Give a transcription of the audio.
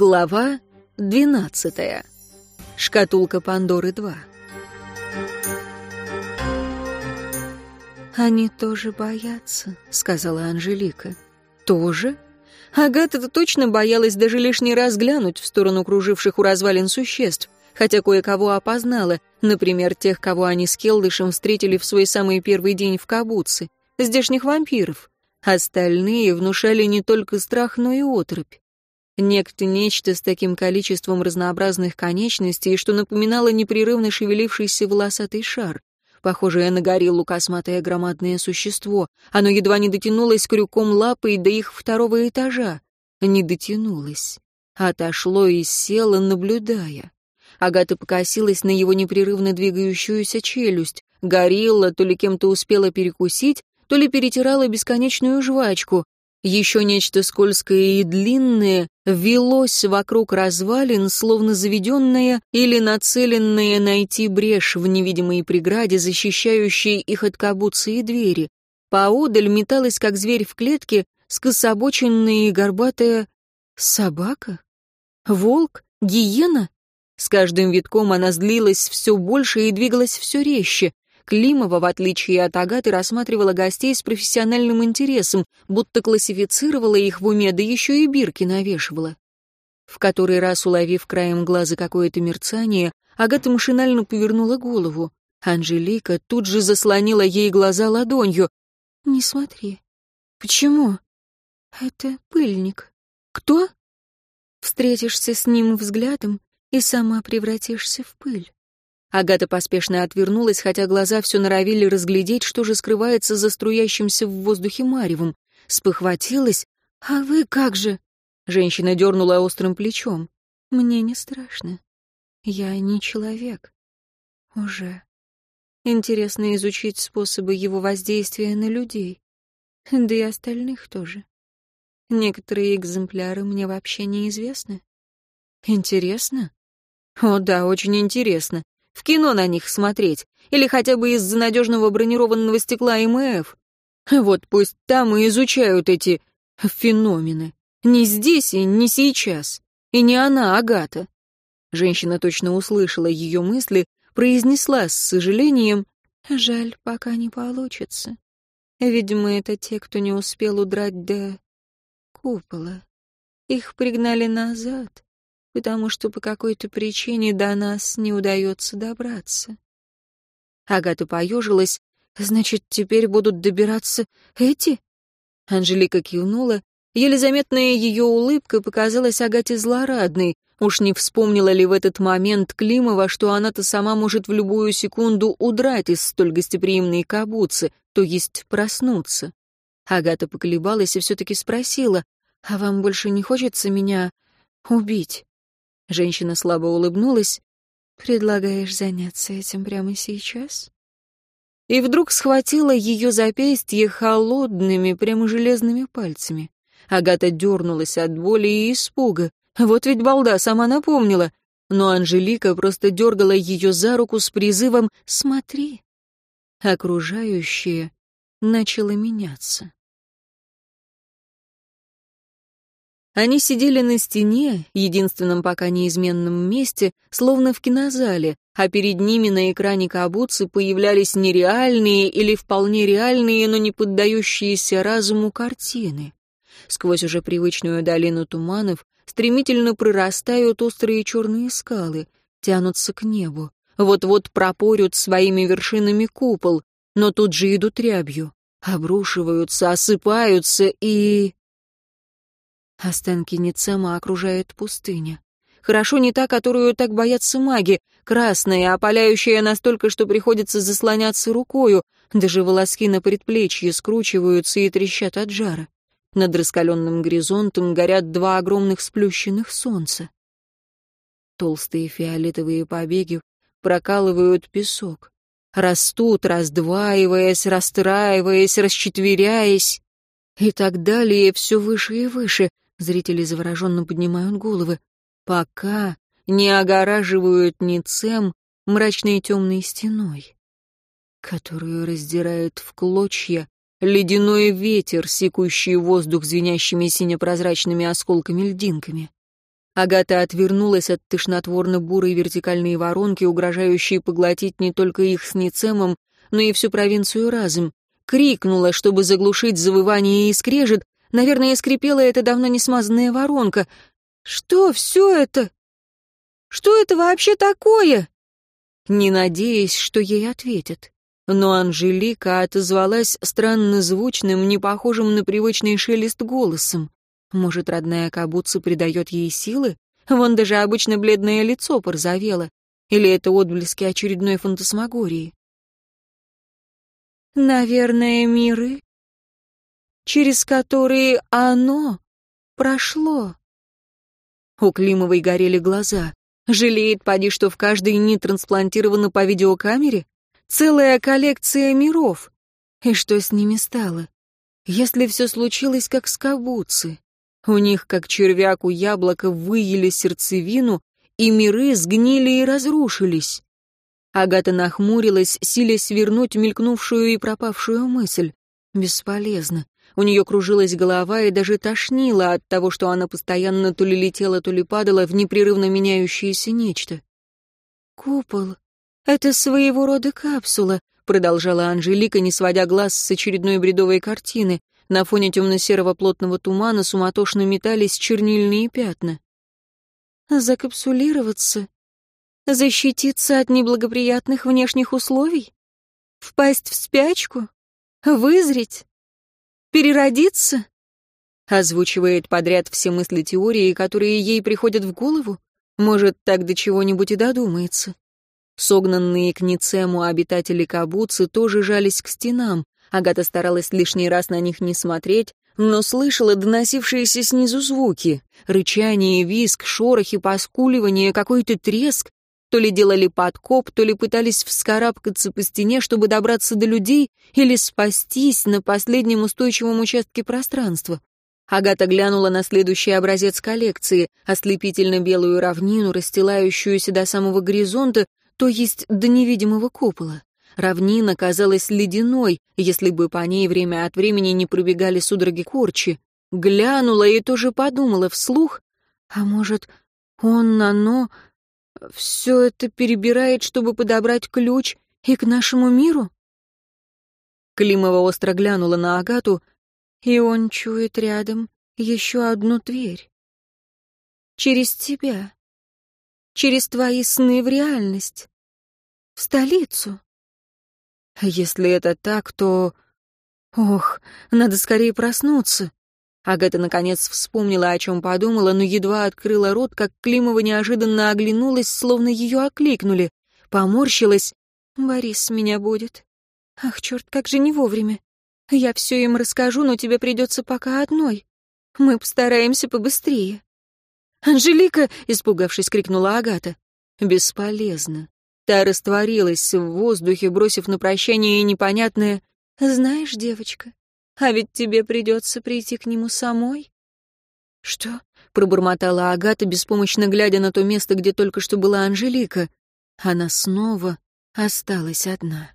Глава 12. Шкатулка Пандоры 2. «Они тоже боятся», — сказала Анжелика. «Тоже?» Агата-то точно боялась даже лишний раз глянуть в сторону круживших у развалин существ, хотя кое-кого опознала, например, тех, кого они с Келдышем встретили в свой самый первый день в Кабуце, здешних вампиров. Остальные внушали не только страх, но и отрыбь. Некто нечто с таким количеством разнообразных конечностей, что напоминало непрерывно шевелившийся волосатый шар. Похожее на гориллу косматое громадное существо. Оно едва не дотянулось крюком лапой до их второго этажа. Не дотянулось. Отошло и село, наблюдая. Агата покосилась на его непрерывно двигающуюся челюсть. Горилла то ли кем-то успела перекусить, то ли перетирала бесконечную жвачку. Еще нечто скользкое и длинное велось вокруг развалин, словно заведенное или нацеленное найти брешь в невидимой преграде, защищающей их от кабуцы и двери. Поодаль металась, как зверь в клетке, скособоченная и горбатая собака? Волк? Гиена? С каждым витком она злилась все больше и двигалась все резче. Климова, в отличие от Агаты, рассматривала гостей с профессиональным интересом, будто классифицировала их в уме, да еще и бирки навешивала. В который раз, уловив краем глаза какое-то мерцание, Агата машинально повернула голову. Анжелика тут же заслонила ей глаза ладонью. «Не смотри». «Почему?» «Это пыльник». «Кто?» «Встретишься с ним взглядом и сама превратишься в пыль». Агата поспешно отвернулась, хотя глаза все норовили разглядеть, что же скрывается за струящимся в воздухе маревом. Спохватилась. «А вы как же?» Женщина дернула острым плечом. «Мне не страшно. Я не человек. Уже. Интересно изучить способы его воздействия на людей. Да и остальных тоже. Некоторые экземпляры мне вообще неизвестны. Интересно? О да, очень интересно. В кино на них смотреть. Или хотя бы из-за надежного бронированного стекла МФ. Вот пусть там и изучают эти феномены. Не здесь и не сейчас. И не она, Агата. Женщина точно услышала ее мысли, произнесла с сожалением, «Жаль, пока не получится. Видимо, это те, кто не успел удрать до купола. Их пригнали назад потому что по какой-то причине до нас не удается добраться. Агата поежилась. «Значит, теперь будут добираться эти?» Анжелика кивнула. Еле заметная ее улыбка показалась Агате злорадной. Уж не вспомнила ли в этот момент Климова, что она-то сама может в любую секунду удрать из столь гостеприимной кабуцы, то есть проснуться. Агата поколебалась и все-таки спросила, «А вам больше не хочется меня убить?» Женщина слабо улыбнулась. «Предлагаешь заняться этим прямо сейчас?» И вдруг схватила ее запястье холодными, прямо железными пальцами. Агата дернулась от боли и испуга. Вот ведь балда сама напомнила. Но Анжелика просто дергала ее за руку с призывом «Смотри». Окружающее начало меняться. Они сидели на стене, единственном пока неизменном месте, словно в кинозале, а перед ними на экране Кабуцы появлялись нереальные или вполне реальные, но не поддающиеся разуму картины. Сквозь уже привычную долину туманов стремительно прорастают острые черные скалы, тянутся к небу, вот-вот пропорют своими вершинами купол, но тут же идут рябью, обрушиваются, осыпаются и... Останки Ницема окружает пустыня. Хорошо не та, которую так боятся маги, красная, опаляющая настолько, что приходится заслоняться рукою, даже волоски на предплечье скручиваются и трещат от жара. Над раскаленным горизонтом горят два огромных сплющенных солнца. Толстые фиолетовые побеги прокалывают песок. Растут, раздваиваясь, расстраиваясь, расчетверяясь. И так далее, все выше и выше, Зрители завороженно поднимают головы. Пока не огораживают Ницем мрачной темной стеной, которую раздирает в клочья ледяной ветер, секущий воздух звенящими синепрозрачными осколками-льдинками. Агата отвернулась от тошнотворно-бурой вертикальной воронки, угрожающей поглотить не только их с Ницемом, но и всю провинцию разом. Крикнула, чтобы заглушить завывание и скрежет. Наверное, скрипела эта давно не смазанная воронка. «Что все это? Что это вообще такое?» Не надеясь, что ей ответят. Но Анжелика отозвалась странно звучным, не похожим на привычный шелест голосом. Может, родная Кабуца придает ей силы? Вон даже обычно бледное лицо порозовело. Или это отблески очередной фантасмагории? Наверное, миры, через которые оно прошло. У Климовой горели глаза. Жалеет, поди, что в каждой не трансплантировано по видеокамере? Целая коллекция миров. И что с ними стало? Если все случилось, как с Кабуцы. У них, как червяк у яблока, выели сердцевину, и миры сгнили и разрушились. Агата нахмурилась, силясь свернуть мелькнувшую и пропавшую мысль. Бесполезно. У нее кружилась голова и даже тошнило от того, что она постоянно то ли летела, то ли падала в непрерывно меняющееся нечто. «Купол. Это своего рода капсула», — продолжала Анжелика, не сводя глаз с очередной бредовой картины. На фоне темно-серого плотного тумана суматошно метались чернильные пятна. «Закапсулироваться? Защититься от неблагоприятных внешних условий? Впасть в спячку? Вызреть? Переродиться?» Озвучивает подряд все мысли теории, которые ей приходят в голову. Может, так до чего-нибудь и додумается. Согнанные к Ницему обитатели Кабуцы тоже жались к стенам, Агата старалась лишний раз на них не смотреть, но слышала доносившиеся снизу звуки. Рычание, виск, шорохи, поскуливание, какой-то треск. То ли делали подкоп, то ли пытались вскарабкаться по стене, чтобы добраться до людей или спастись на последнем устойчивом участке пространства. Агата глянула на следующий образец коллекции, ослепительно-белую равнину, расстилающуюся до самого горизонта, то есть до невидимого купола. Равнина казалась ледяной, если бы по ней время от времени не пробегали судороги корчи. Глянула и тоже подумала вслух, а может, он, оно, все это перебирает, чтобы подобрать ключ и к нашему миру? Климова остро глянула на Агату, и он чует рядом еще одну дверь. Через тебя. Через твои сны в реальность. В столицу. Если это так, то... Ох, надо скорее проснуться. Агата, наконец, вспомнила, о чем подумала, но едва открыла рот, как Климова неожиданно оглянулась, словно ее окликнули. Поморщилась. «Борис меня будет. Ах, черт, как же не вовремя. Я все им расскажу, но тебе придется пока одной. Мы постараемся побыстрее». «Анжелика!» — испугавшись, крикнула Агата. «Бесполезно. Та растворилась в воздухе, бросив на прощание непонятное «Знаешь, девочка, а ведь тебе придется прийти к нему самой». «Что?» — пробормотала Агата, беспомощно глядя на то место, где только что была Анжелика. Она снова осталась одна.